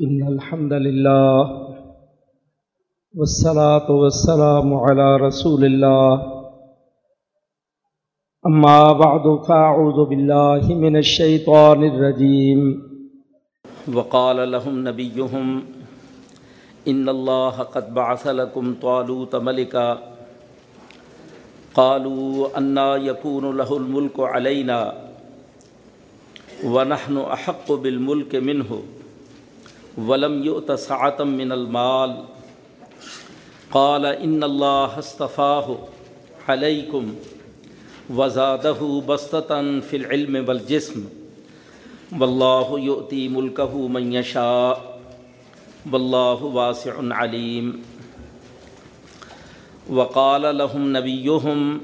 إن الحمد لله والصلاة والسلام على رسول الله. أما بعد، فأعوذ بالله من الشيطان الرجيم. وقال لهم نبيهم، إن الله قد بعث لكم طالوت ملكا. قالوا، أنا يكون له الملك علينا ونحن أحق بالملك منه. ولم يؤت سعة من المال. قال إن الله اصطفاه عليكم وزاده بسطة في العلم والجسم. والله يؤتي ملكه من يشاء. والله واسع عليم. وقال لهم نبيهم،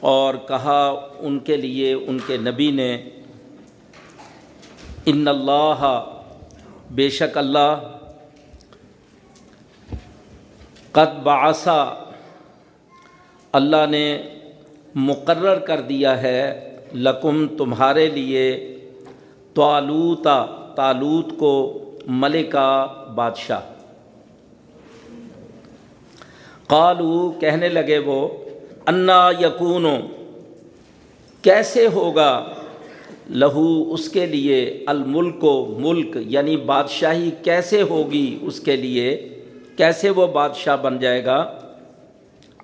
اور کہا ان کے لیے، ان کے نبی نے ان اللہ بے شک اللہ قد بعثا، اللہ نے مقرر کر دیا ہے، لکم تمہارے لیے طالوتا تالوت کو ملکہ بادشاہ۔ قالو، کہنے لگے وہ، انا یقون کیسے ہوگا؟ لہو اس کے لیے الملک و ملک یعنی بادشاہی کیسے ہوگی اس کے لیے؟ کیسے وہ بادشاہ بن جائے گا؟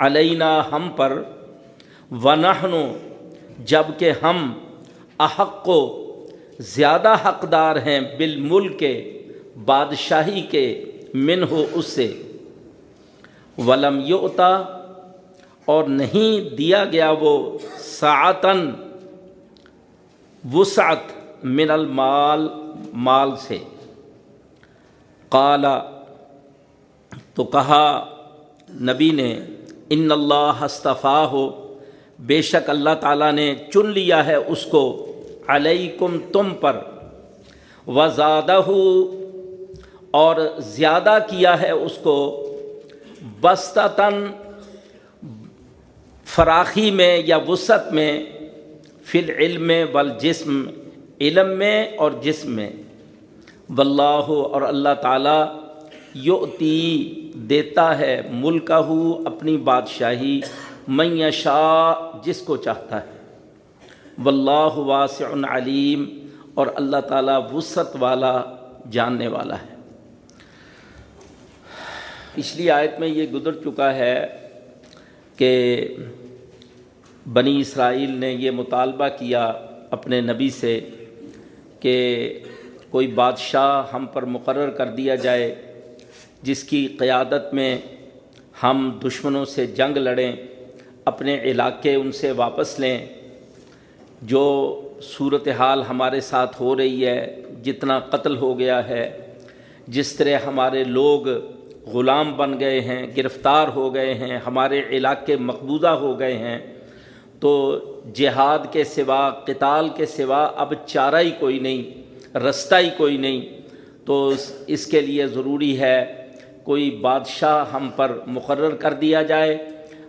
علینا ہم پر ونحن جبکہ ہم احق و زیادہ حقدار ہیں بالملک کے بادشاہی کے من ہو اس سے ولم یوتا اور نہیں دیا گیا وہ ساعتن وسعت من المال، مال سے۔ قالا، تو کہا، نبی نے، ان اللہ استفا ہو بے شک اللہ تعالیٰ نے چن لیا ہے اس کو۔ علیکم، تم پر۔ وزادہ اور زیادہ کیا ہے اس کو۔ بستتاً، فراخی میں یا وسعت میں۔ فی العلم والجسم، علم میں اور جسم میں۔ واللہ اور اللہ تعالیٰ یؤتی، دیتا ہے ملکہ اپنی بادشاہی، من جس کو چاہتا ہے۔ واللہ واسع علیم اور اللہ تعالیٰ وسعت والا، جاننے والا ہے۔ پچھلی آیت میں یہ گزر چکا ہے کہ بنی اسرائیل نے یہ مطالبہ کیا اپنے نبی سے کہ کوئی بادشاہ ہم پر مقرر کر دیا جائے، جس کی قیادت میں ہم دشمنوں سے جنگ لڑیں، اپنے علاقے ان سے واپس لیں۔ جو صورت حال ہمارے ساتھ ہو رہی ہے، جتنا قتل ہو گیا ہے، جس طرح ہمارے لوگ غلام بن گئے ہیں، گرفتار ہو گئے ہیں، ہمارے علاقے مقبوضہ ہو گئے ہیں تو جہاد کے سوا، قتال کے سوا اب چارہ ہی کوئی نہیں، رستہ ہی کوئی نہیں۔ تو اس کے لیے ضروری ہے کوئی بادشاہ ہم پر مقرر کر دیا جائے۔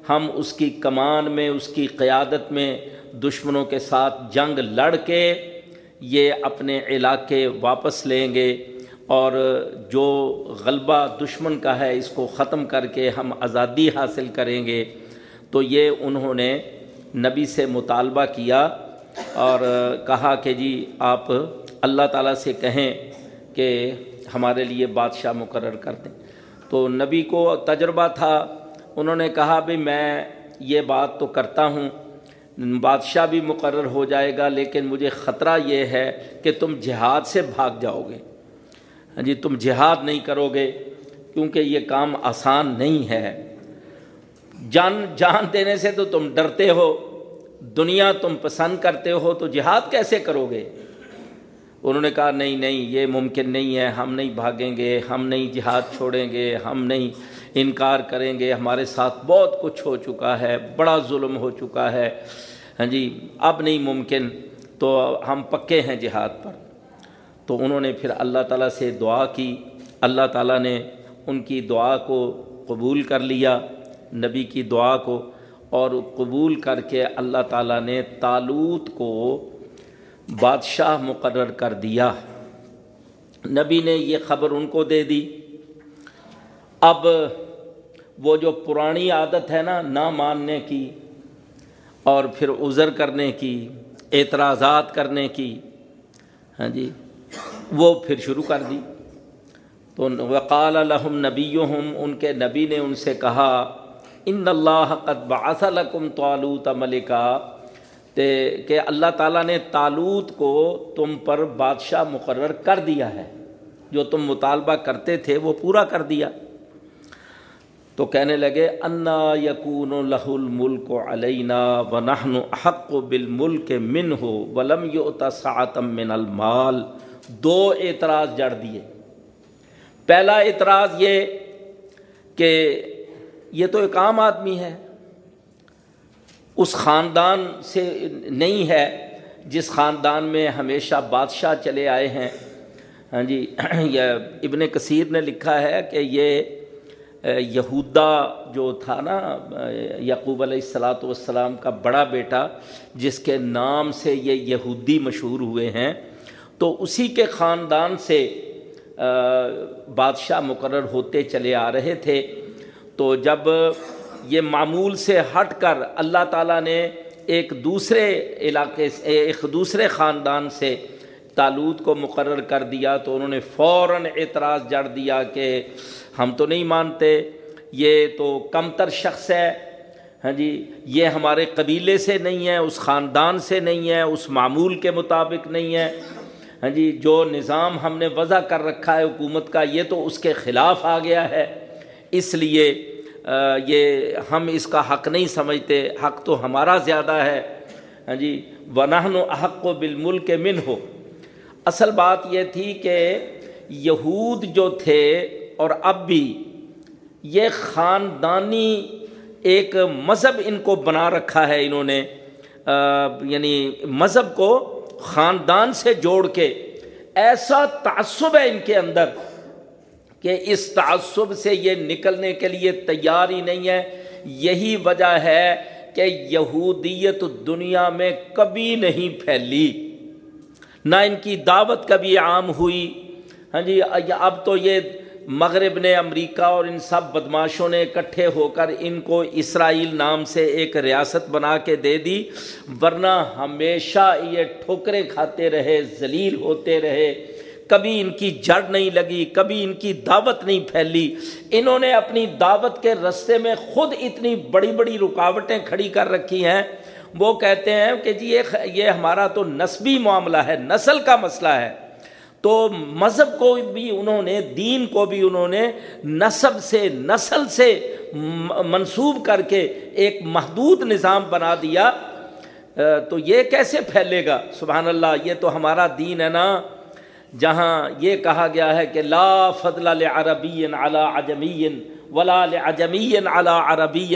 ہم اس کی کمان میں، اس کی قیادت میں دشمنوں کے ساتھ جنگ لڑ کے یہ اپنے علاقے واپس لیں گے اور جو غلبہ دشمن کا ہے، اس کو ختم کر کے ہم آزادی حاصل کریں گے۔ تو یہ انہوں نے نبی سے مطالبہ کیا اور کہا کہ جی آپ اللہ تعالیٰ سے کہیں کہ ہمارے لیے بادشاہ مقرر کر دیں۔ تو نبی کو تجربہ تھا۔ انہوں نے کہا بھی میں یہ بات تو کرتا ہوں، بادشاہ بھی مقرر ہو جائے گا، لیکن مجھے خطرہ یہ ہے کہ تم جہاد سے بھاگ جاؤ گے۔ ہاں جی تم جہاد نہیں کرو گے، کیونکہ یہ کام آسان نہیں ہے۔ جان جان دینے سے تو تم ڈرتے ہو، دنیا تم پسند کرتے ہو، تو جہاد کیسے کرو گے؟ انہوں نے کہا، نہیں نہیں، یہ ممکن نہیں ہے، ہم نہیں بھاگیں گے، ہم نہیں جہاد چھوڑیں گے، ہم نہیں انکار کریں گے، ہمارے ساتھ بہت کچھ ہو چکا ہے، بڑا ظلم ہو چکا ہے۔ ہاں جی اب نہیں ممکن، تو ہم پکے ہیں جہاد پر۔ تو انہوں نے پھر اللہ تعالیٰ سے دعا کی۔ اللہ تعالیٰ نے ان کی دعا کو قبول کر لیا۔ نبی کی دعا کو اور قبول کر کے اللہ تعالیٰ نے تالوت کو بادشاہ مقرر کر دیا۔ نبی نے یہ خبر ان کو دے دی۔ اب وہ جو پرانی عادت ہے نا، نہ ماننے کی اور پھر عذر کرنے کی، اعتراضات کرنے کی ہاں جی وہ پھر شروع کر دی۔ تو وقال الحم نبی ان کے نبی نے ان سے کہا ان اللہ قد بعث لکم طالوت ملکا کہ اللہ تعالیٰ نے تالوت کو تم پر بادشاہ مقرر کر دیا ہے۔ جو تم مطالبہ کرتے تھے وہ پورا کر دیا۔ تو کہنے لگے، انا یقون لہ الملک علینا و نہن حق و بال ملک من ہو ولم یوتم من المال۔ دو اعتراض جڑ دیے۔ پہلا اعتراض یہ کہ یہ تو ایک عام آدمی ہے۔ اس خاندان سے نہیں ہے جس خاندان میں ہمیشہ بادشاہ چلے آئے ہیں۔ ہاں جی یہ ابن کثیر نے لکھا ہے کہ یہ یہودا جو تھا نا یعقوب علیہ السلاۃ والسلام کا بڑا بیٹا، جس کے نام سے یہ یہودی مشہور ہوئے ہیں، تو اسی کے خاندان سے بادشاہ مقرر ہوتے چلے آ رہے تھے۔ تو جب یہ معمول سے ہٹ کر اللہ تعالیٰ نے ایک دوسرے علاقے سے ایک دوسرے خاندان سے تالوت کو مقرر کر دیا تو انہوں نے فوراً اعتراض جڑ دیا کہ ہم تو نہیں مانتے، یہ تو کم تر شخص ہے۔ ہاں جی یہ ہمارے قبیلے سے نہیں ہے، اس خاندان سے نہیں ہے، اس معمول کے مطابق نہیں ہے۔ ہاں جی جو نظام ہم نے وضع کر رکھا ہے حکومت کا، یہ تو اس کے خلاف آ گیا ہے۔ اس لیے یہ ہم اس کا حق نہیں سمجھتے، حق تو ہمارا زیادہ ہے۔ ہاں جی ونہن و حق و بالملک من ہو اصل بات یہ تھی کہ یہود جو تھے اور اب بھی یہ خاندانی ایک مذہب ان کو بنا رکھا ہے انہوں نے۔ یعنی مذہب کو خاندان سے جوڑ کے، ایسا تعصب ہے ان کے اندر۔ کہ اس تعصب سے یہ نکلنے کے لیے تیار ہی نہیں ہے۔ یہی وجہ ہے کہ یہودیت دنیا میں کبھی نہیں پھیلی۔ نہ ان کی دعوت کبھی عام ہوئی۔ ہاں جی اب تو یہ مغرب نے امریکہ اور ان سب بدماشوں نے اکٹھے ہو کر ان کو اسرائیل نام سے ایک ریاست بنا کے دے دی۔ ورنہ ہمیشہ یہ ٹھوکریں کھاتے رہے، ذلیل ہوتے رہے۔ کبھی ان کی جڑ نہیں لگی، کبھی ان کی دعوت نہیں پھیلی۔ انہوں نے اپنی دعوت کے رستے میں خود اتنی بڑی بڑی رکاوٹیں کھڑی کر رکھی ہیں۔ وہ کہتے ہیں کہ جی یہ ہمارا تو نسبی معاملہ ہے، نسل کا مسئلہ ہے۔ تو مذہب کو بھی انہوں نے، دین کو بھی انہوں نے نصب سے، نسل سے منسوب کر کے ایک محدود نظام بنا دیا۔ تو یہ کیسے پھیلے گا؟ سبحان اللہ، یہ تو ہمارا دین ہے نا۔ جہاں یہ کہا گیا ہے کہ لا فضل عربی علی عجمی ولا لعجمی علی عربی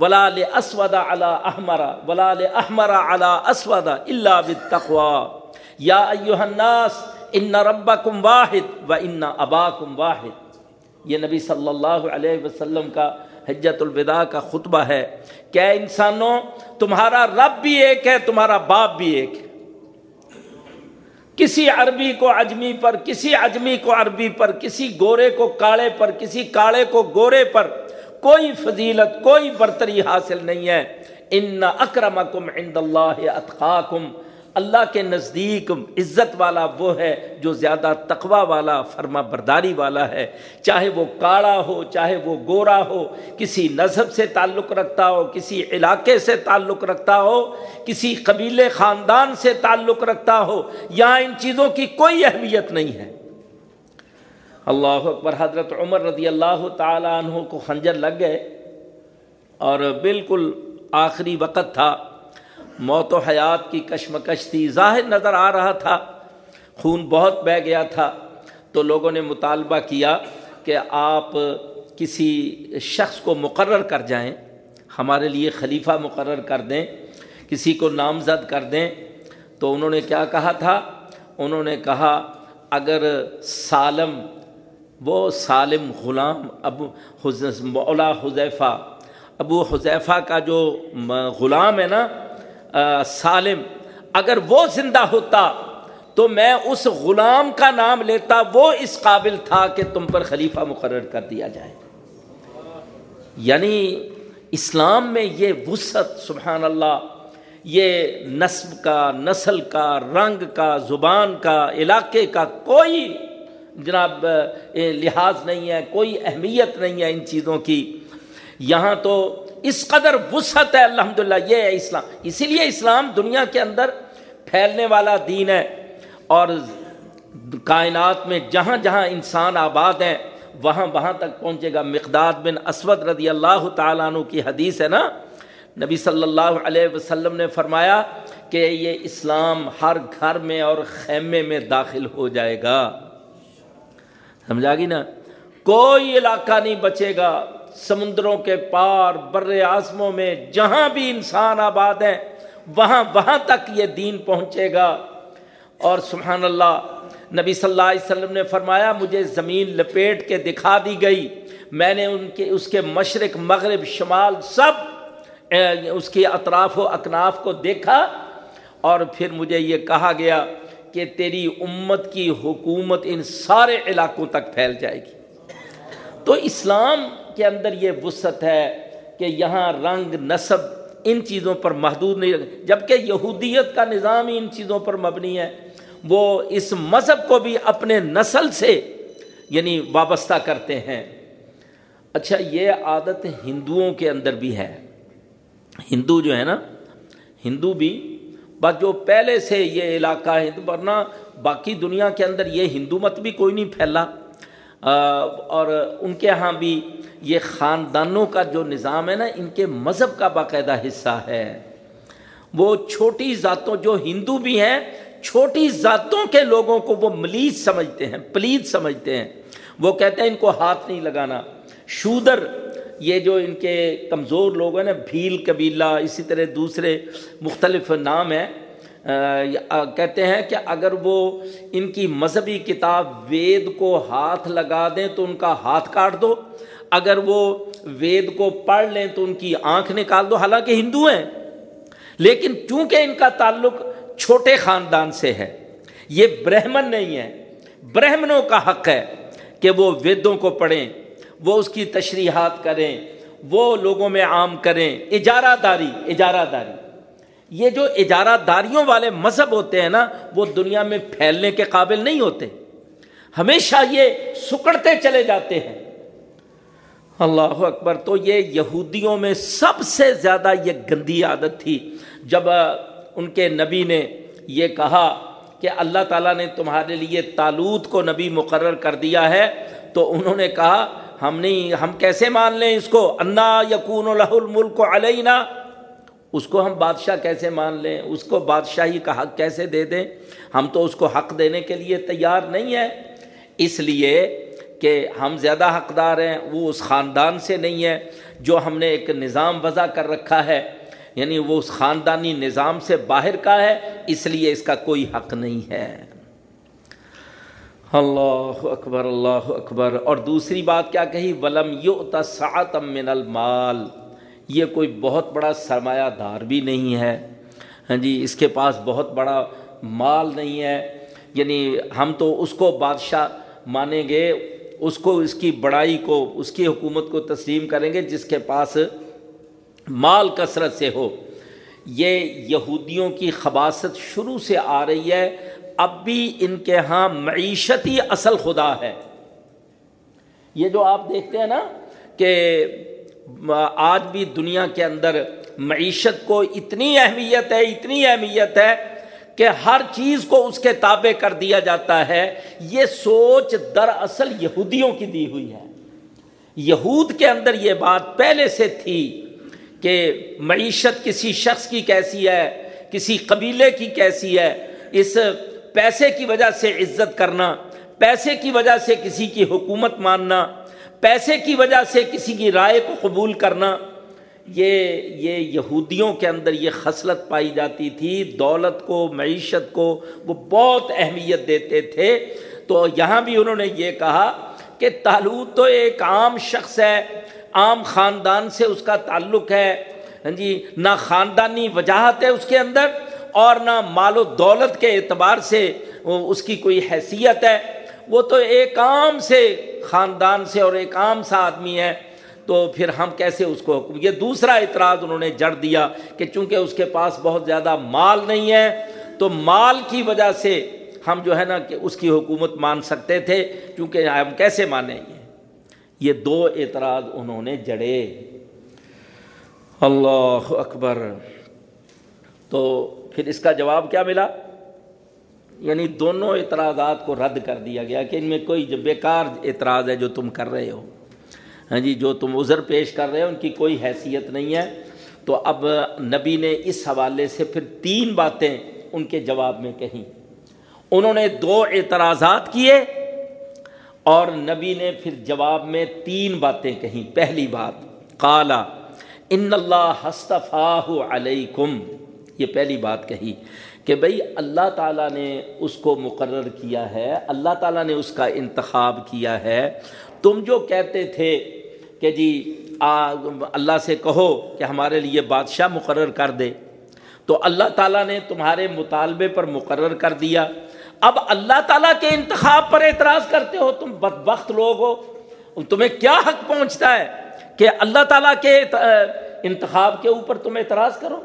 ولا لاسود علی احمر ولا لاحمر علی اسود الا بالتقوى یا ایها الناس، ان ربکم واحد و ان اباکم واحد. یہ نبی صلی اللہ علیہ وسلم کا حجت الوداع کا خطبہ ہے کہ انسانوں، تمہارا رب بھی ایک ہے، تمہارا باپ بھی ایک ہے۔ کسی عربی کو اجمی پر، کسی اجمی کو عربی پر، کسی گورے کو کاڑے پر، کسی کاڑے کو گورے پر کوئی فضیلت، کوئی برتری حاصل نہیں ہے۔ ان اکرمکم عند اللہ اتقاکم۔ اللہ کے نزدیک عزت والا وہ ہے جو زیادہ تقوی والا، فرما برداری والا ہے۔ چاہے وہ کاڑا ہو، چاہے وہ گورا ہو، کسی نظب سے تعلق رکھتا ہو، کسی علاقے سے تعلق رکھتا ہو، کسی قبیلے خاندان سے تعلق رکھتا ہو، یا ان چیزوں کی کوئی اہمیت نہیں ہے۔ اللہ اکبر، حضرت عمر رضی اللہ تعالیٰ عنہ کو خنجر لگ گئے اور بالکل آخری وقت تھا۔ موت و حیات کی کشمکش تھی، ظاہر نظر آ رہا تھا، خون بہت بہہ گیا تھا۔ تو لوگوں نے مطالبہ کیا کہ آپ کسی شخص کو مقرر کر جائیں، ہمارے لیے خلیفہ مقرر کر دیں، کسی کو نامزد کر دیں۔ تو انہوں نے کیا کہا تھا؟ انہوں نے کہا، اگر سالم، وہ سالم غلام ابو مولا حذیفہ، ابو حذیفہ کا جو غلام ہے نا سالم، اگر وہ زندہ ہوتا تو میں اس غلام کا نام لیتا، وہ اس قابل تھا کہ تم پر خلیفہ مقرر کر دیا جائے۔ یعنی اسلام میں یہ وسعت، سبحان اللہ، یہ نصب کا، نسل کا، رنگ کا، زبان کا، علاقے کا کوئی جناب لحاظ نہیں ہے، کوئی اہمیت نہیں ہے ان چیزوں کی۔ یہاں تو اس قدر وسعت ہے الحمد للہ یہ ہے اسلام۔ اسی لیے اسلام دنیا کے اندر پھیلنے والا دین ہے اور کائنات میں جہاں جہاں انسان آباد ہیں، وہاں وہاں تک پہنچے گا۔ مقداد بن اسود رضی اللہ تعالیٰ عنہ کی حدیث ہے نا، نبی صلی اللہ علیہ وسلم نے فرمایا کہ یہ اسلام ہر گھر میں اور خیمے میں داخل ہو جائے گا۔ سمجھا گی نا؟ کوئی علاقہ نہیں بچے گا۔ سمندروں کے پار بر اعظموں میں جہاں بھی انسان آباد ہیں، وہاں وہاں تک یہ دین پہنچے گا۔ اور سبحان اللہ، نبی صلی اللہ علیہ وسلم نے فرمایا، مجھے زمین لپیٹ کے دکھا دی گئی۔ میں نے ان کے، اس کے مشرق، مغرب، شمال سب اس کے اطراف و اکناف کو دیکھا۔ اور پھر مجھے یہ کہا گیا کہ تیری امت کی حکومت ان سارے علاقوں تک پھیل جائے گی۔ تو اسلام کے اندر یہ وسعت ہے کہ یہاں رنگ نصب ان چیزوں پر محدود نہیں جبکہ یہودیت کا نظام ہی ان چیزوں پر مبنی ہے۔ وہ اس مذہب کو بھی اپنے نسل سے یعنی وابستہ کرتے ہیں۔ اچھا یہ عادت ہندوؤں کے اندر بھی ہے۔ ہندو جو ہے نا، ہندو بھی بس جو پہلے سے یہ علاقہ ہے۔ ورنہ باقی دنیا کے اندر یہ ہندو مت بھی کوئی نہیں پھیلا۔ اور ان کے ہاں بھی یہ خاندانوں کا جو نظام ہے نا، ان کے مذہب کا باقاعدہ حصہ ہے۔ وہ چھوٹی ذاتوں، جو ہندو بھی ہیں، چھوٹی ذاتوں کے لوگوں کو وہ ملیز سمجھتے ہیں پلید سمجھتے ہیں۔ وہ کہتے ہیں، ان کو ہاتھ نہیں لگانا۔ شودر، یہ جو ان کے کمزور لوگ ہیں نا، بھیل، قبیلہ، اسی طرح دوسرے مختلف نام ہیں کہتے ہیں کہ اگر وہ ان کی مذہبی کتاب وید کو ہاتھ لگا دیں تو ان کا ہاتھ کاٹ دو، اگر وہ وید کو پڑھ لیں تو ان کی آنکھ نکال دو، حالانکہ ہندو ہیں، لیکن چونکہ ان کا تعلق چھوٹے خاندان سے ہے، یہ برہمن نہیں ہے برہمنوں کا حق ہے کہ وہ ویدوں کو پڑھیں، وہ اس کی تشریحات کریں، وہ لوگوں میں عام کریں، اجارہ داری اجارہ داری۔ یہ جو اجارہ داریوں والے مذہب ہوتے ہیں نا، وہ دنیا میں پھیلنے کے قابل نہیں ہوتے۔ ہمیشہ یہ سکڑتے چلے جاتے ہیں۔ اللہ اکبر، تو یہ یہودیوں میں سب سے زیادہ یہ گندی عادت تھی۔ جب ان کے نبی نے یہ کہا کہ اللہ تعالیٰ نے تمہارے لیے تالوت کو نبی مقرر کر دیا ہے، تو انہوں نے کہا، ہم نہیں، ہم کیسے مان لیں اس کو؟ انا یقون الملک علینا۔ اس کو ہم بادشاہ کیسے مان لیں؟ اس کو بادشاہی کا حق کیسے دے دیں؟ ہم تو اس کو حق دینے کے لیے تیار نہیں ہیں۔ اس لیے کہ ہم زیادہ حقدار ہیں، وہ اس خاندان سے نہیں ہے جو ہم نے ایک نظام وضع کر رکھا ہے۔ یعنی وہ اس خاندانی نظام سے باہر کا ہے، اس لیے اس کا کوئی حق نہیں ہے۔ اللہ اکبر اللہ اکبر۔ اور دوسری بات کیا کہی؟ ولم یو من المال۔ یہ کوئی بہت بڑا سرمایہ دار بھی نہیں ہے۔ ہاں جی اس کے پاس بہت بڑا مال نہیں ہے۔ یعنی ہم تو اس کو بادشاہ مانیں گے، اس کو، اس کی بڑائی کو، اس کی حکومت کو تسلیم کریں گے جس کے پاس مال کثرت سے ہو۔ یہ یہودیوں کی خباصت شروع سے آ رہی ہے۔ اب بھی ان کے ہاں معیشتی اصل خدا ہے۔ یہ جو آپ دیکھتے ہیں نا کہ آج بھی دنیا کے اندر معیشت کو اتنی اہمیت ہے، اتنی اہمیت ہے کہ ہر چیز کو اس کے تابع کر دیا جاتا ہے۔ یہ سوچ دراصل یہودیوں کی دی ہوئی ہے۔ یہود کے اندر یہ بات پہلے سے تھی کہ معیشت کسی شخص کی کیسی ہے، کسی قبیلے کی کیسی ہے۔ اس پیسے کی وجہ سے عزت کرنا، پیسے کی وجہ سے کسی کی حکومت ماننا پیسے کی وجہ سے کسی کی رائے کو قبول کرنا، یہ یہ یہودیوں کے اندر یہ خصلت پائی جاتی تھی، دولت کو، معیشت کو وہ بہت اہمیت دیتے تھے۔ تو یہاں بھی انہوں نے یہ کہا کہ تعلق تو ایک عام شخص ہے، عام خاندان سے اس کا تعلق ہے۔ ہاں جی نہ خاندانی وجاہت ہے اس کے اندر اور نہ مال و دولت کے اعتبار سے اس کی کوئی حیثیت ہے۔ وہ تو ایک عام سے خاندان سے اور ایک عام سا آدمی ہے، تو پھر ہم کیسے اس کو حکم؟ یہ دوسرا اعتراض انہوں نے جڑ دیا کہ چونکہ اس کے پاس بہت زیادہ مال نہیں ہے، تو مال کی وجہ سے ہم جو ہے نا کہ اس کی حکومت مان سکتے تھے کیونکہ ہم کیسے مانیں گے؟ یہ دو اعتراض انہوں نے جڑے۔ اللہ اکبر۔ تو پھر اس کا جواب کیا ملا؟ یعنی دونوں اعتراضات کو رد کر دیا گیا کہ ان میں کوئی جو بیکار اعتراض ہے جو تم کر رہے ہو۔ ہاں جی جو تم عذر پیش کر رہے ہو، ان کی کوئی حیثیت نہیں ہے۔ تو اب نبی نے اس حوالے سے پھر تین باتیں ان کے جواب میں کہیں۔ انہوں نے دو اعتراضات کیے اور نبی نے پھر جواب میں تین باتیں کہیں۔ پہلی بات کالا ان اللہ ہستفاہ علیکم یہ پہلی بات کہی۔ کہ بھئی اللہ تعالیٰ نے اس کو مقرر کیا ہے، اللہ تعالیٰ نے اس کا انتخاب کیا ہے۔ تم جو کہتے تھے کہ جی اللہ سے کہو کہ ہمارے لیے بادشاہ مقرر کر دے، تو اللہ تعالیٰ نے تمہارے مطالبے پر مقرر کر دیا۔ اب اللہ تعالیٰ کے انتخاب پر اعتراض کرتے ہو، تم بدبخت لوگ ہو۔ تمہیں کیا حق پہنچتا ہے کہ اللہ تعالیٰ کے انتخاب کے اوپر تم اعتراض کرو؟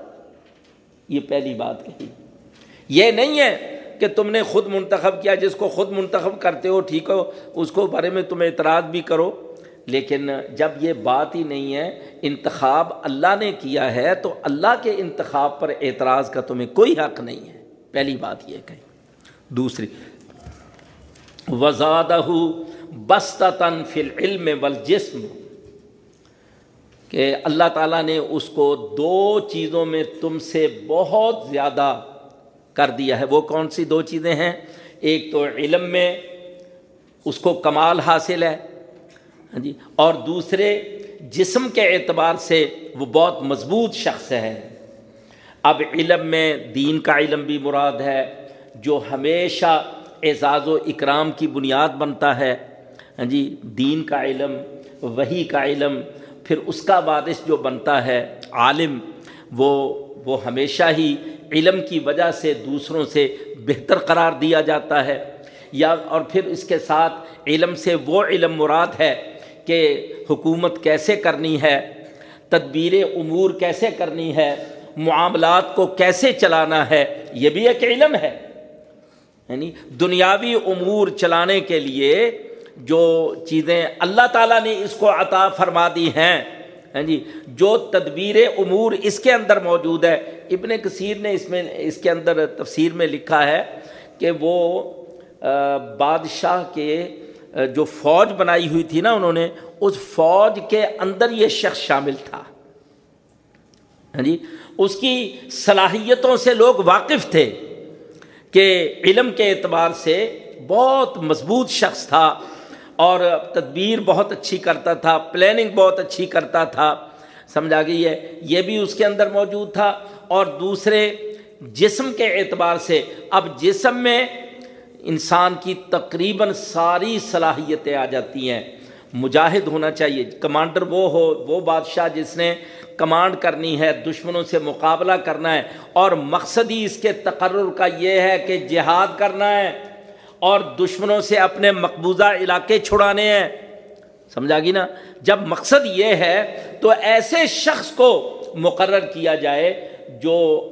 یہ پہلی بات کہی۔ یہ نہیں ہے کہ تم نے خود منتخب کیا، جس کو خود منتخب کرتے ہو، ٹھیک ہو، اس کو بارے میں تم اعتراض بھی کرو۔ لیکن جب یہ بات ہی نہیں ہے، انتخاب اللہ نے کیا ہے، تو اللہ کے انتخاب پر اعتراض کا تمہیں کوئی حق نہیں ہے۔ پہلی بات یہ کہیں دوسری وزادہ بستتاً فل علم والجسم۔ کہ اللہ تعالیٰ نے اس کو دو چیزوں میں تم سے بہت زیادہ کر دیا ہے۔ وہ کون سی دو چیزیں ہیں؟ ایک تو علم میں اس کو کمال حاصل ہے ہاں جی اور دوسرے جسم کے اعتبار سے وہ بہت مضبوط شخص ہے۔ اب علم میں دین کا علم بھی مراد ہے، جو ہمیشہ اعزاز و اکرام کی بنیاد بنتا ہے۔ ہاں جی دین کا علم وہی کا علم، پھر اس کا وارث جو بنتا ہے، عالم وہ وہ ہمیشہ ہی علم کی وجہ سے دوسروں سے بہتر قرار دیا جاتا ہے۔ یا، اور پھر اس کے ساتھ علم سے وہ علم مراد ہے کہ حکومت کیسے کرنی ہے، تدبیر امور کیسے کرنی ہے، معاملات کو کیسے چلانا ہے، یہ بھی ایک علم ہے۔ یعنی دنیاوی امور چلانے کے لیے جو چیزیں اللہ تعالیٰ نے اس کو عطا فرما دی ہیں ہاں جی جو تدبیر امور اس کے اندر موجود ہے، ابن کثیر نے اس میں، اس کے اندر تفسیر میں لکھا ہے کہ وہ بادشاہ کے جو فوج بنائی ہوئی تھی نا انہوں نے، اس فوج کے اندر یہ شخص شامل تھا۔ ہاں جی اس کی صلاحیتوں سے لوگ واقف تھے کہ علم کے اعتبار سے بہت مضبوط شخص تھا۔ اور تدبیر بہت اچھی کرتا تھا پلاننگ بہت اچھی کرتا تھا۔ سمجھا گئی ہے؟ یہ بھی اس کے اندر موجود تھا۔ اور دوسرے، جسم کے اعتبار سے، اب جسم میں انسان کی تقریباً ساری صلاحیتیں آ جاتی ہیں۔ مجاہد ہونا چاہیے۔ کمانڈر وہ ہو، وہ بادشاہ جس نے کمانڈ کرنی ہے، دشمنوں سے مقابلہ کرنا ہے۔ اور مقصد ہی اس کے تقرر کا یہ ہے کہ جہاد کرنا ہے۔ اور دشمنوں سے اپنے مقبوضہ علاقے چھڑانے ہیں۔ سمجھا گی نا؟ جب مقصد یہ ہے تو ایسے شخص کو مقرر کیا جائے جو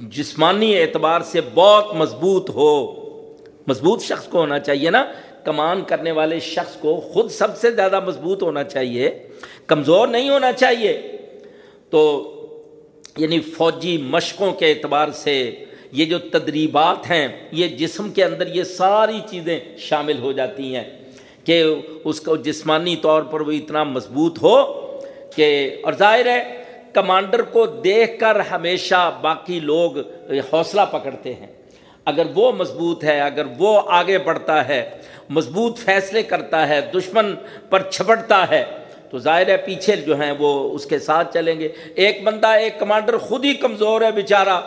جسمانی اعتبار سے بہت مضبوط ہو۔ مضبوط شخص کو ہونا چاہیے نا؟ کمان کرنے والے شخص کو خود سب سے زیادہ مضبوط ہونا چاہیے۔ کمزور نہیں ہونا چاہیے۔ تو یعنی فوجی مشقوں کے اعتبار سے یہ جو تدریبات ہیں، یہ جسم کے اندر یہ ساری چیزیں شامل ہو جاتی ہیں کہ اس کو جسمانی طور پر وہ اتنا مضبوط ہو کہ، اور ظاہر ہے، کمانڈر کو دیکھ کر ہمیشہ باقی لوگ حوصلہ پکڑتے ہیں۔ اگر وہ مضبوط ہے، اگر وہ آگے بڑھتا ہے، مضبوط فیصلے کرتا ہے، دشمن پر چھپٹتا ہے، تو ظاہر ہے پیچھے جو ہیں وہ اس کے ساتھ چلیں گے۔ ایک بندہ، ایک کمانڈر خود ہی کمزور ہے، بیچارہ۔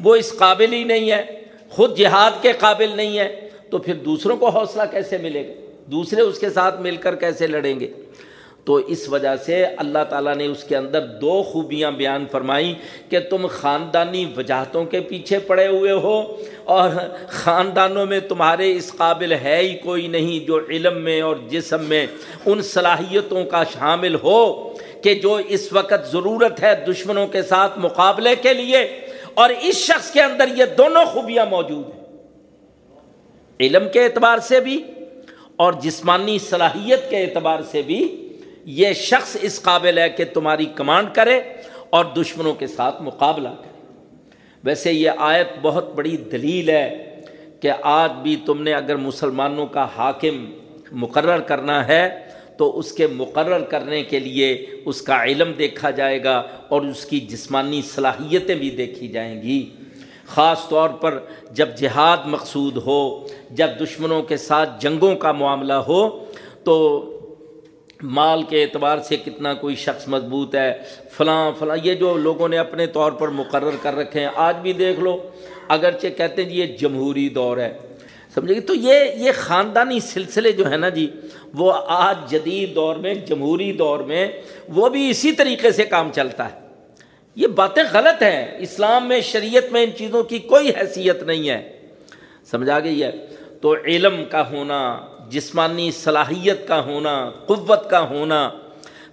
وہ اس قابل ہی نہیں ہے، خود جہاد کے قابل نہیں ہے، تو پھر دوسروں کو حوصلہ کیسے ملے گا؟ دوسرے اس کے ساتھ مل کر کیسے لڑیں گے؟ تو اس وجہ سے اللہ تعالیٰ نے اس کے اندر دو خوبیاں بیان فرمائی کہ تم خاندانی وجاہتوں کے پیچھے پڑے ہوئے ہو اور خاندانوں میں تمہارے اس قابل ہے ہی کوئی نہیں جو علم میں اور جسم میں ان صلاحیتوں کا شامل ہو کہ جو اس وقت ضرورت ہے دشمنوں کے ساتھ مقابلے کے لیے۔ اور اس شخص کے اندر یہ دونوں خوبیاں موجود ہیں۔ علم کے اعتبار سے بھی اور جسمانی صلاحیت کے اعتبار سے بھی یہ شخص اس قابل ہے کہ تمہاری کمانڈ کرے اور دشمنوں کے ساتھ مقابلہ کرے۔ ویسے یہ آیت بہت بڑی دلیل ہے کہ آج بھی تم نے اگر مسلمانوں کا حاکم مقرر کرنا ہے تو اس کے مقرر کرنے کے لیے اس کا علم دیکھا جائے گا اور اس کی جسمانی صلاحیتیں بھی دیکھی جائیں گی۔ خاص طور پر جب جہاد مقصود ہو، جب دشمنوں کے ساتھ جنگوں کا معاملہ ہو، تو مال کے اعتبار سے کتنا کوئی شخص مضبوط ہے، فلاں فلاں، یہ جو لوگوں نے اپنے طور پر مقرر کر رکھے ہیں، آج بھی دیکھ لو۔ اگرچہ کہتے ہیں جی یہ جمہوری دور ہے سمجھے گی؟ تو یہ یہ خاندانی سلسلے جو ہے نا جی وہ آج جدید دور میں، جمہوری دور میں، وہ بھی اسی طریقے سے کام چلتا ہے۔ یہ باتیں غلط ہیں۔ اسلام میں، شریعت میں ان چیزوں کی کوئی حیثیت نہیں ہے۔ سمجھا گئی ہے؟ تو علم کا ہونا، جسمانی صلاحیت کا ہونا، قوت کا ہونا۔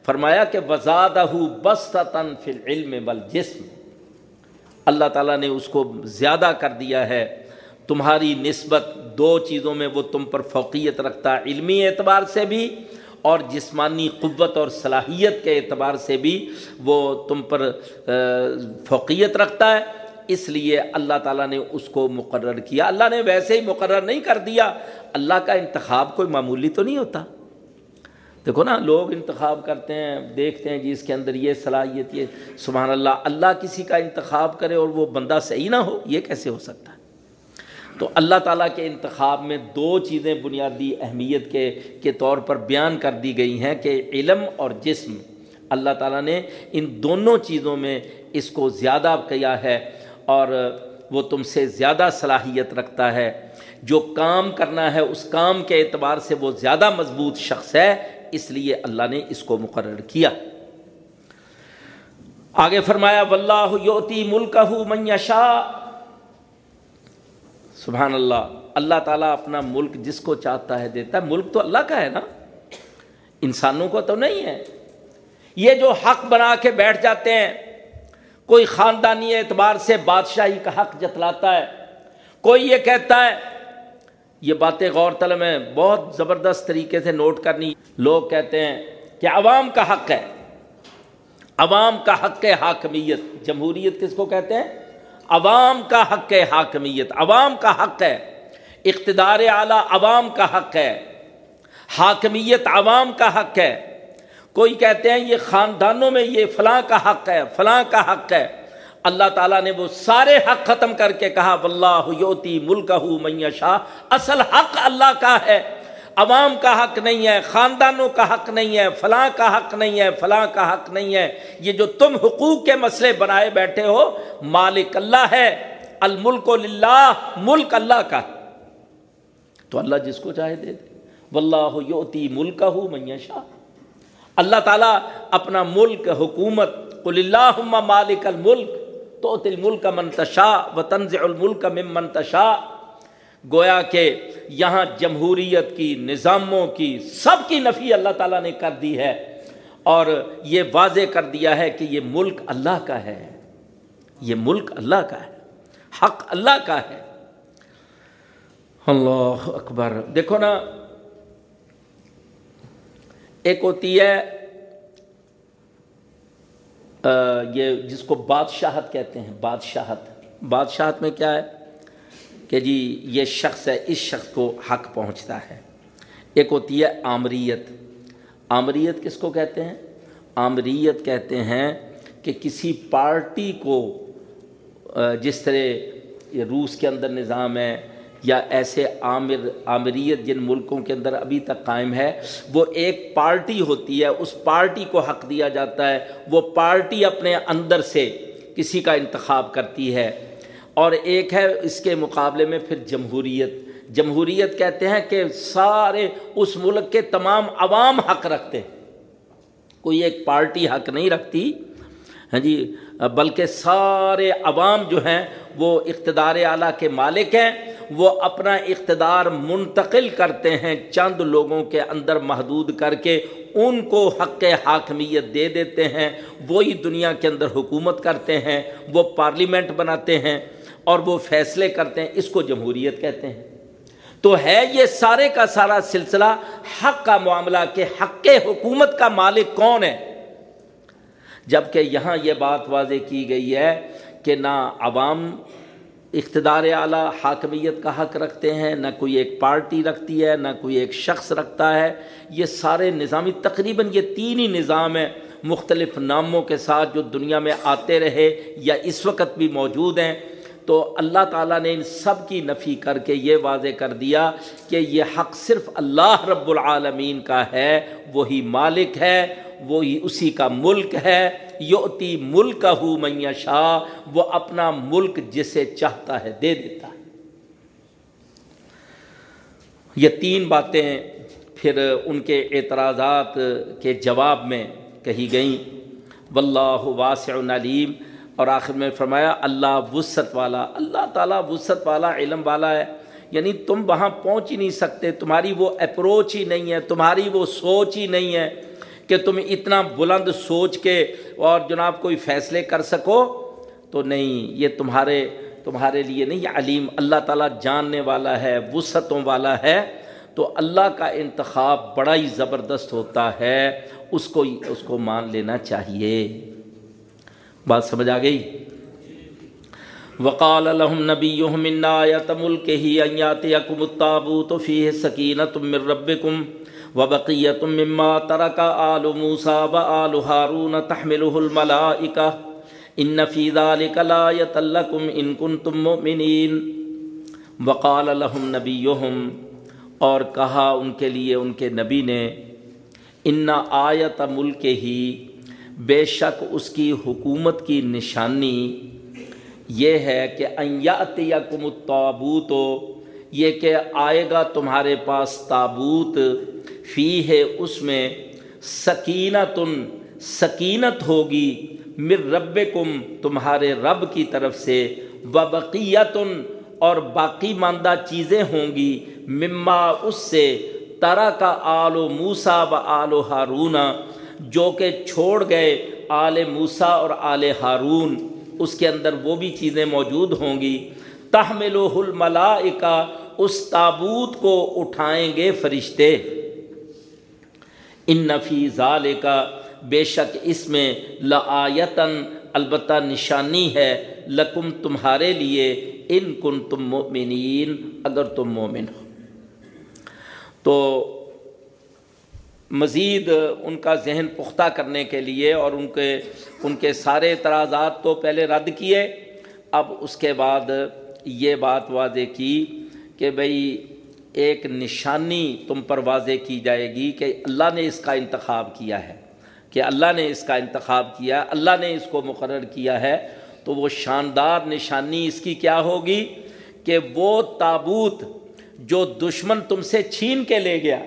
فرمایا کہ وزادہ بستاً فی العلم بل جسم اللہ تعالیٰ نے اس کو زیادہ کر دیا ہے۔ تمہاری نسبت دو چیزوں میں وہ تم پر فوقیت رکھتا ہے، علمی اعتبار سے بھی اور جسمانی قوت اور صلاحیت کے اعتبار سے بھی وہ تم پر فوقیت رکھتا ہے۔ اس لیے اللہ تعالیٰ نے اس کو مقرر کیا۔ اللہ نے ویسے ہی مقرر نہیں کر دیا۔ اللہ کا انتخاب کوئی معمولی تو نہیں ہوتا۔ دیکھو نا، لوگ انتخاب کرتے ہیں، دیکھتے ہیں جی اس کے اندر یہ صلاحیت، یہ، سبحان اللہ اللہ کسی کا انتخاب کرے اور وہ بندہ صحیح نہ ہو، یہ کیسے ہو سکتا ہے؟ تو اللہ تعالیٰ کے انتخاب میں دو چیزیں بنیادی اہمیت کے کے طور پر بیان کر دی گئی ہیں کہ علم اور جسم، اللہ تعالیٰ نے ان دونوں چیزوں میں اس کو زیادہ کیا ہے اور وہ تم سے زیادہ صلاحیت رکھتا ہے۔ جو کام کرنا ہے، اس کام کے اعتبار سے وہ زیادہ مضبوط شخص ہے، اس لیے اللہ نے اس کو مقرر کیا۔ آگے فرمایا واللہ یوتی ملک شاہ سبحان اللہ اللہ تعالیٰ اپنا ملک جس کو چاہتا ہے دیتا ہے۔ ملک تو اللہ کا ہے نا۔ انسانوں کو تو نہیں ہے۔ یہ جو حق بنا کے بیٹھ جاتے ہیں، کوئی خاندانی اعتبار سے بادشاہی کا حق جتلاتا ہے، کوئی یہ کہتا ہے، یہ باتیں غور طلب میں بہت زبردست طریقے سے نوٹ کرنی۔ لوگ کہتے ہیں کہ عوام کا حق ہے۔ عوام کا حق ہے حاکمیت۔ جمہوریت کس کو کہتے ہیں؟ عوام کا حق ہے حاکمیت، عوام کا حق ہے، اقتدار اعلیٰ عوام کا حق ہے، حاکمیت عوام کا حق ہے۔ کوئی کہتے ہیں یہ خاندانوں میں یہ فلاں کا حق ہے، فلاں کا حق ہے۔ اللہ تعالیٰ نے وہ سارے حق ختم کر کے کہا، واللہ یوتی ملک شاہ اصل حق اللہ کا ہے۔ عوام کا حق نہیں ہے، خاندانوں کا حق نہیں ہے، فلاں کا حق نہیں ہے، فلاں کا حق نہیں ہے۔ یہ جو تم حقوق کے مسئلے بنائے بیٹھے ہو، مالک اللہ ہے، الملک للہ، ملک اللہ کا۔ تو اللہ جس کو چاہے دے دے۔ واللہ یوتی ملک شاہ اللہ تعالیٰ اپنا ملک، حکومت، قل اللہ مالک الملک تو تل ملک منتشا و تنز الملک من منتشا گویا کہ یہاں جمہوریت کی نظاموں کی سب کی نفی اللہ تعالیٰ نے کر دی ہے اور یہ واضح کر دیا ہے کہ یہ ملک اللہ کا ہے۔ یہ ملک اللہ کا ہے۔ حق اللہ کا ہے۔ اللہ اکبر۔ دیکھو نا، ایک ہوتی ہے یہ جس کو بادشاہت کہتے ہیں، بادشاہت۔ بادشاہت میں کیا ہے؟ کہ جی یہ شخص ہے، اس شخص کو حق پہنچتا ہے۔ ایک ہوتی ہے آمریت۔ آمریت کس کو کہتے ہیں؟ آمریت کہتے ہیں کہ کسی پارٹی کو جس طرح روس کے اندر نظام ہے یا ایسے عامر عامریت جن ملکوں کے اندر ابھی تک قائم ہے، وہ ایک پارٹی ہوتی ہے، اس پارٹی کو حق دیا جاتا ہے۔ وہ پارٹی اپنے اندر سے کسی کا انتخاب کرتی ہے۔ اور ایک ہے اس کے مقابلے میں پھر جمہوریت۔ جمہوریت کہتے ہیں کہ سارے اس ملک کے تمام عوام حق رکھتے ہیں۔ کوئی ایک پارٹی حق نہیں رکھتی۔ ہاں جی بلکہ سارے عوام جو ہیں، وہ اقتدار اعلیٰ کے مالک ہیں۔ وہ اپنا اقتدار منتقل کرتے ہیں چند لوگوں کے اندر محدود کر کے۔ ان کو حق حاکمیت دے دیتے ہیں۔ وہی دنیا کے اندر حکومت کرتے ہیں۔ وہ پارلیمنٹ بناتے ہیں۔ اور وہ فیصلے کرتے ہیں، اس کو جمہوریت کہتے ہیں۔ تو ہے یہ سارے کا سارا سلسلہ حق کا معاملہ کہ حق حکومت کا مالک کون ہے۔ جبکہ یہاں یہ بات واضح کی گئی ہے کہ نہ عوام اقتدار اعلیٰ حاکمیت کا حق رکھتے ہیں، نہ کوئی ایک پارٹی رکھتی ہے، نہ کوئی ایک شخص رکھتا ہے۔ یہ سارے نظامی، تقریباً یہ تین ہی نظام ہیں مختلف ناموں کے ساتھ جو دنیا میں آتے رہے یا اس وقت بھی موجود ہیں۔ تو اللہ تعالیٰ نے ان سب کی نفی کر کے یہ واضح کر دیا کہ یہ حق صرف اللہ رب العالمین کا ہے، وہی مالک ہے، وہی اسی کا ملک ہے۔ یوتی ملک ہو میاں شاہ وہ اپنا ملک جسے چاہتا ہے دے دیتا ہے۔ یہ تین باتیں پھر ان کے اعتراضات کے جواب میں کہی گئیں۔ واللہ واسع علیم۔ اور آخر میں فرمایا، اللہ وسط والا، اللہ تعالیٰ وسط والا، علم والا ہے۔ یعنی تم وہاں پہنچ ہی نہیں سکتے، تمہاری وہ اپروچ ہی نہیں ہے، تمہاری وہ سوچ ہی نہیں ہے کہ تم اتنا بلند سوچ کے اور جناب کوئی فیصلے کر سکو۔ تو نہیں، یہ تمہارے تمہارے لیے نہیں علیم، اللہ تعالیٰ جاننے والا ہے، وسعتوں والا ہے۔ تو اللہ کا انتخاب بڑا ہی زبردست ہوتا ہے، اس کو اس کو مان لینا چاہیے۔ بات سمجھ آ گئی؟ وقال الحم نبی ملک ہی ایات یکم التابوت فیہ سکینت من ربکم وبقیت مما ترک آل موسیٰ و آل ہارون تحملہ الملائکہ ان فی ذالک لایت لکم ان کنتم مؤمنین۔ وقال لهم نبیہم اور کہا ان کے لیے ان کے نبی نے، ان آیت ملک ہی بے شک اس کی حکومت کی نشانی یہ ہے کہ ایات یکم التابوت یہ کہ آئے گا تمہارے پاس تابوت فی ہے اس میں سکینتن، سکینت ہوگی مر رب کم تمہارے رب کی طرف سے وبقیتن اور باقی ماندہ چیزیں ہوں گی، مما اس سے طرح کا آل و موسا و آل و ہارون جو کہ چھوڑ گئے آل موسا اور آل ہارون، اس کے اندر وہ بھی چیزیں موجود ہوں گی۔ تحمل و اس تابوت کو اٹھائیں گے فرشتے۔ ان نفی ظال کا بے شک اس میں لآیتن البتہ نشانی ہے، لکم تمہارے لیے ان کن تم مومنین اگر تم مومن ہو۔ تو مزید ان کا ذہن پختہ کرنے کے لیے اور ان کے ان کے سارے اعتراضات تو پہلے رد کیے، اب اس کے بعد یہ بات واضح کی کہ بھئی ایک نشانی تم پر واضح کی جائے گی کہ اللہ نے اس کا انتخاب کیا ہے، کہ اللہ نے اس کا انتخاب کیا، اللہ نے اس کو مقرر کیا ہے۔ تو وہ شاندار نشانی اس کی کیا ہوگی؟ کہ وہ تابوت جو دشمن تم سے چھین کے لے گیا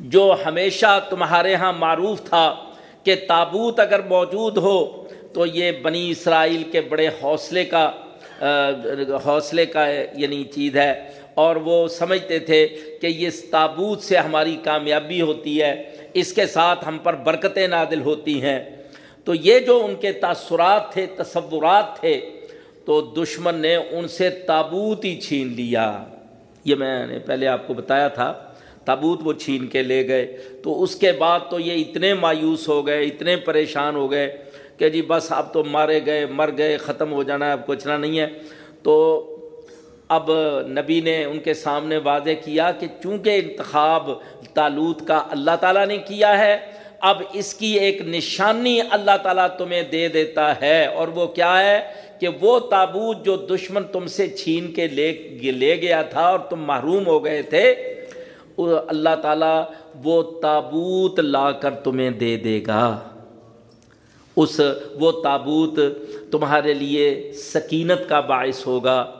جو ہمیشہ تمہارے ہاں معروف تھا کہ تابوت اگر موجود ہو تو یہ بنی اسرائیل کے بڑے حوصلے کا حوصلے کا یعنی چیز ہے۔ اور وہ سمجھتے تھے کہ یہ تابوت سے ہماری کامیابی ہوتی ہے، اس کے ساتھ ہم پر برکتیں نادل ہوتی ہیں۔ تو یہ جو ان کے تاثرات تھے، تصورات تھے، تو دشمن نے ان سے تابوت ہی چھین لیا۔ یہ میں نے پہلے آپ کو بتایا تھا۔ تابوت وہ چھین کے لے گئے۔ تو اس کے بعد تو یہ اتنے مایوس ہو گئے، اتنے پریشان ہو گئے کہ جی بس اب تو مارے گئے، مر گئے، ختم ہو جانا ہے، اب کچھ نہ نہیں ہے۔ تو اب نبی نے ان کے سامنے واضح کیا کہ چونکہ انتخاب تالوت کا اللہ تعالیٰ نے کیا ہے، اب اس کی ایک نشانی اللہ تعالیٰ تمہیں دے دیتا ہے۔ اور وہ کیا ہے کہ وہ تابوت جو دشمن تم سے چھین کے لے لے گیا تھا اور تم محروم ہو گئے تھے اللہ تعالیٰ وہ تابوت لا کر تمہیں دے دے گا۔ اس وہ تابوت تمہارے لیے سکینت کا باعث ہوگا۔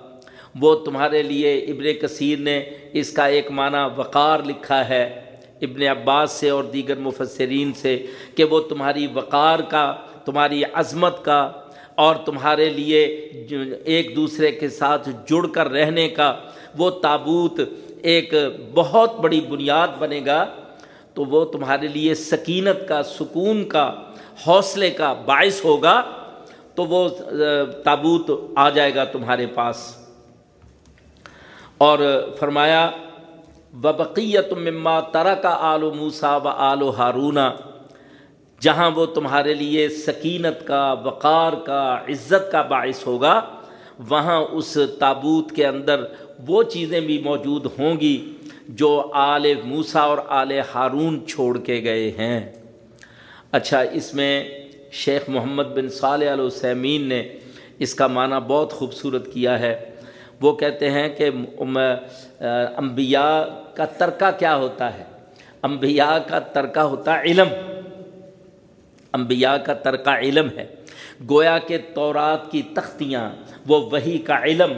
وہ تمہارے لیے ابن کثیر نے اس کا ایک معنی وقار لکھا ہے۔ ابن عباس سے اور دیگر مفسرین سے کہ وہ تمہاری وقار کا، تمہاری عظمت کا اور تمہارے لیے ایک دوسرے کے ساتھ جڑ کر رہنے کا وہ تابوت ایک بہت بڑی بنیاد بنے گا، تو وہ تمہارے لیے سکینت کا، سکون کا، حوصلے کا باعث ہوگا، تو وہ تابوت آ جائے گا تمہارے پاس۔ اور فرمایا وبقیت مما ترا کا آل و موسا و آل و ہارونا جہاں وہ تمہارے لیے سکینت کا، وقار کا، عزت کا باعث ہوگا، وہاں اس تابوت کے اندر وہ چیزیں بھی موجود ہوں گی جو آل موسا اور آل ہارون چھوڑ کے گئے ہیں۔ اچھا اس میں شیخ محمد بن صالح علیہ السمین نے اس کا معنی بہت خوبصورت کیا ہے۔ وہ کہتے ہیں کہ انبیاء کا ترکہ کیا ہوتا ہے؟ انبیاء کا ترکہ ہوتا علم۔ انبیاء کا ترکہ علم ہے۔ گویا کے تورات کی تختیاں، وہ وہی کا علم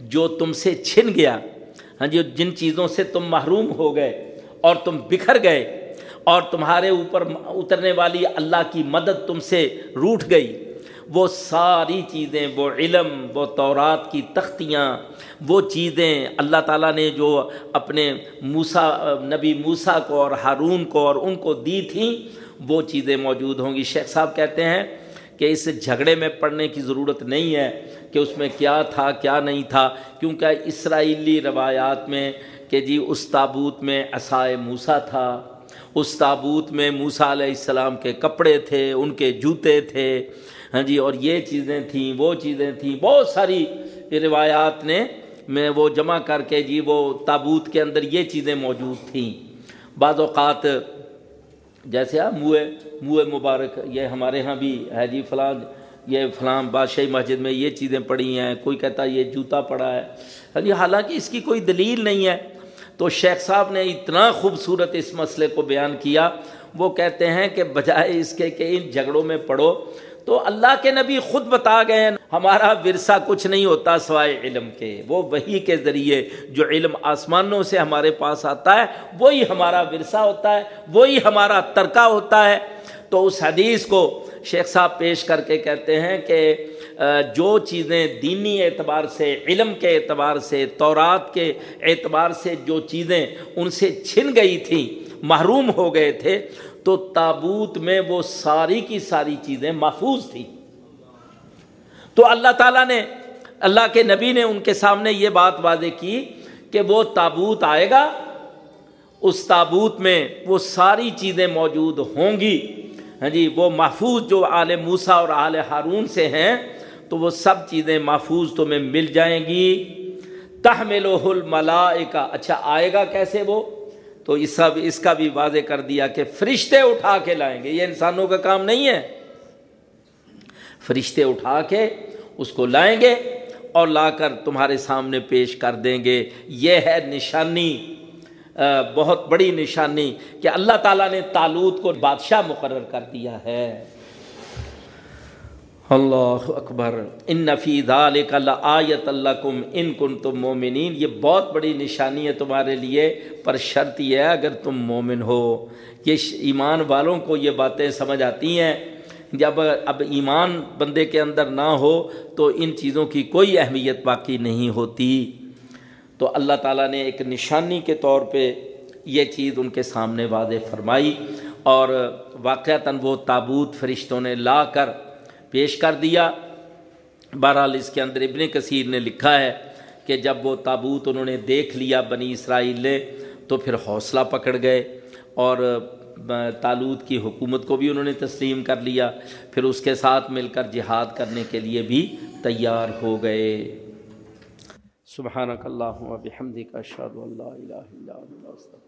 جو تم سے چھن گیا ہاں جی جن چیزوں سے تم محروم ہو گئے اور تم بکھر گئے اور تمہارے اوپر اترنے والی اللہ کی مدد تم سے روٹ گئی، وہ ساری چیزیں، وہ علم، وہ تورات کی تختیاں، وہ چیزیں اللہ تعالیٰ نے جو اپنے موسا نبی موسا کو اور ہارون کو اور ان کو دی تھیں، وہ چیزیں موجود ہوں گی۔ شیخ صاحب کہتے ہیں کہ اس جھگڑے میں پڑھنے کی ضرورت نہیں ہے کہ اس میں کیا تھا، کیا نہیں تھا، کیونکہ اسرائیلی روایات میں کہ جی اس تابوت میں عصائے موسا تھا، اس تابوت میں موسا علیہ السلام کے کپڑے تھے، ان کے جوتے تھے ہاں جی اور یہ چیزیں تھیں، وہ چیزیں تھیں، بہت ساری روایات نے میں وہ جمع کر کے جی وہ تابوت کے اندر یہ چیزیں موجود تھیں۔ بعض اوقات جیسے آپ موئے موئے مبارک، یہ ہمارے ہاں بھی ہے جی فلاں، یہ فلاں بادشاہی مسجد میں یہ چیزیں پڑی ہیں، کوئی کہتا ہے یہ جوتا پڑا ہے۔ ہاں جی حالانکہ اس کی کوئی دلیل نہیں ہے۔ تو شیخ صاحب نے اتنا خوبصورت اس مسئلے کو بیان کیا، وہ کہتے ہیں کہ بجائے اس کے کہ ان جھگڑوں میں پڑھو تو اللہ کے نبی خود بتا گئے ہیں، ہمارا ورثہ کچھ نہیں ہوتا سوائے علم کے۔ وہ وہی کے ذریعے جو علم آسمانوں سے ہمارے پاس آتا ہے، وہی ہمارا ورثہ ہوتا ہے، وہی ہمارا ترکہ ہوتا ہے۔ تو اس حدیث کو شیخ صاحب پیش کر کے کہتے ہیں کہ جو چیزیں دینی اعتبار سے، علم کے اعتبار سے، تورات کے اعتبار سے جو چیزیں ان سے چھن گئی تھیں، محروم ہو گئے تھے تو تابوت میں وہ ساری کی ساری چیزیں محفوظ تھیں۔ تو اللہ تعالیٰ نے، اللہ کے نبی نے ان کے سامنے یہ بات واضح کی کہ وہ تابوت آئے گا، اس تابوت میں وہ ساری چیزیں موجود ہوں گی۔ ہاں جی وہ محفوظ جو آل موسا اور آل ہارون سے ہیں، تو وہ سب چیزیں محفوظ تمہیں مل جائیں گی۔ تحمل الملا اچھا آئے گا کیسے وہ؟ تو اس سب اس کا بھی واضح کر دیا کہ فرشتے اٹھا کے لائیں گے۔ یہ انسانوں کا کام نہیں ہے۔ فرشتے اٹھا کے اس کو لائیں گے اور لا کر تمہارے سامنے پیش کر دیں گے۔ یہ ہے نشانی بہت بڑی نشانی کہ اللہ تعالیٰ نے تالوت کو بادشاہ مقرر کر دیا ہے۔ اللہ اکبر۔ ان نفید آیت اللہ کم ان کن تم مومنین۔ یہ بہت بڑی نشانی ہے تمہارے لیے، پر شرط یہ ہے اگر تم مومن ہو۔ یہ ایمان والوں کو یہ باتیں سمجھ آتی ہیں۔ جب اب ایمان بندے کے اندر نہ ہو تو ان چیزوں کی کوئی اہمیت باقی نہیں ہوتی۔ تو اللہ تعالیٰ نے ایک نشانی کے طور پہ یہ چیز ان کے سامنے واضح فرمائی اور واقعتاً وہ تابوت فرشتوں نے لا کر پیش کر دیا۔ بہرحال اس کے اندر ابن کثیر نے لکھا ہے کہ جب وہ تابوت انہوں نے دیکھ لیا بنی اسرائیل نے، تو پھر حوصلہ پکڑ گئے اور تالوت کی حکومت کو بھی انہوں نے تسلیم کر لیا۔ پھر اس کے ساتھ مل کر جہاد کرنے کے لیے بھی تیار ہو گئے۔ سبحانک اللہ و بحمدک اشہد اللہ الہ الا اللہ